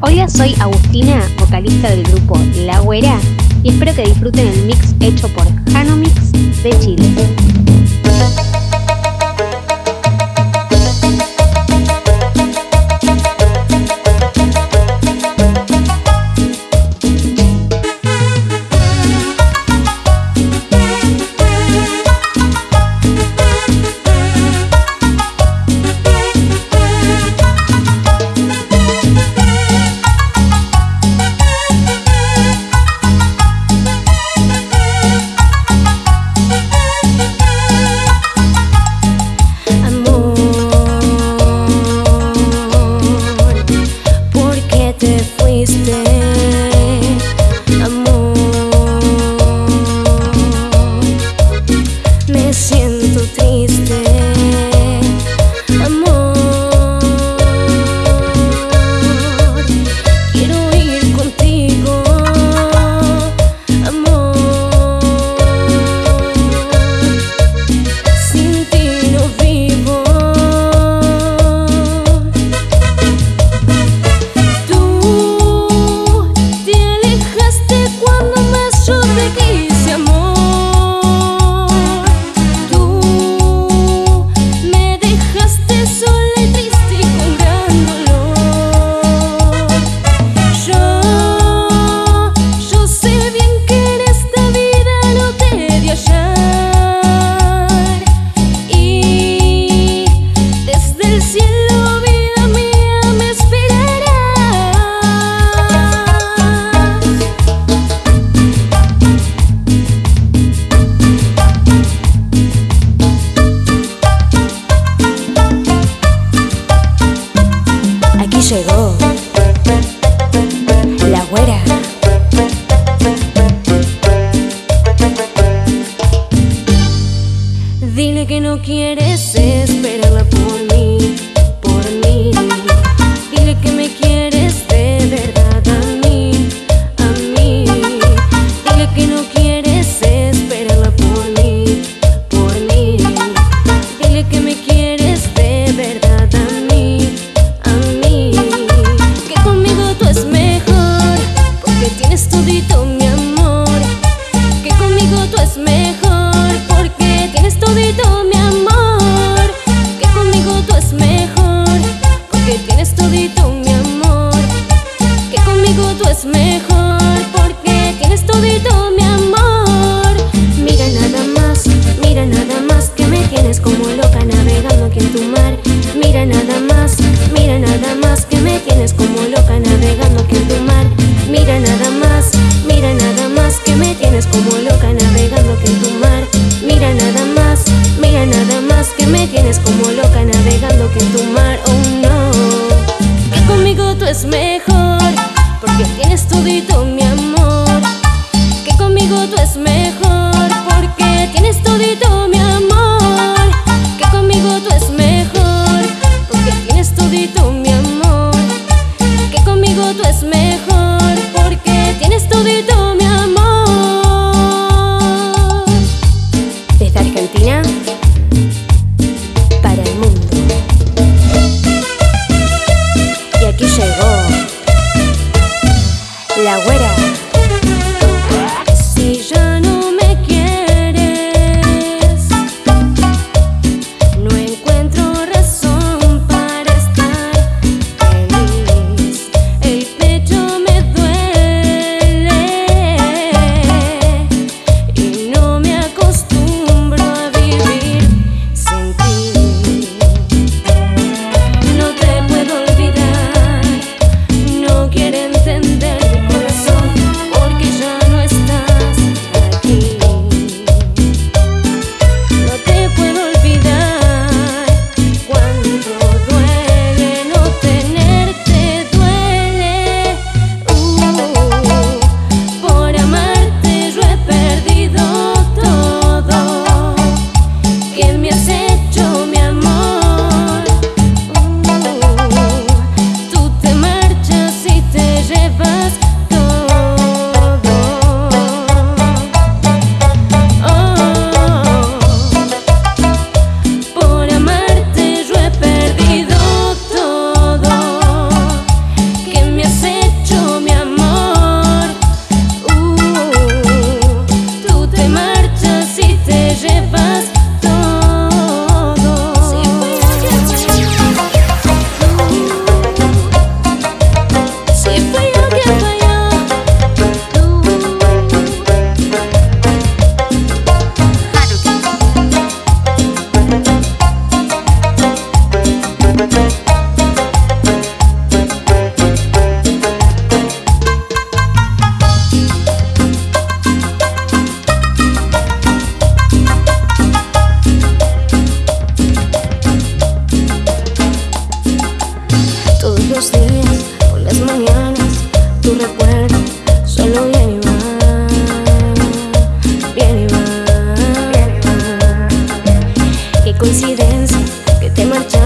Hola, soy Agustina, vocalista del grupo La Güera, y espero que disfruten el mix hecho por Hanomix de Chile. Dile que no quieres esperarla por entender mi corazón coincidencia que te marchaste.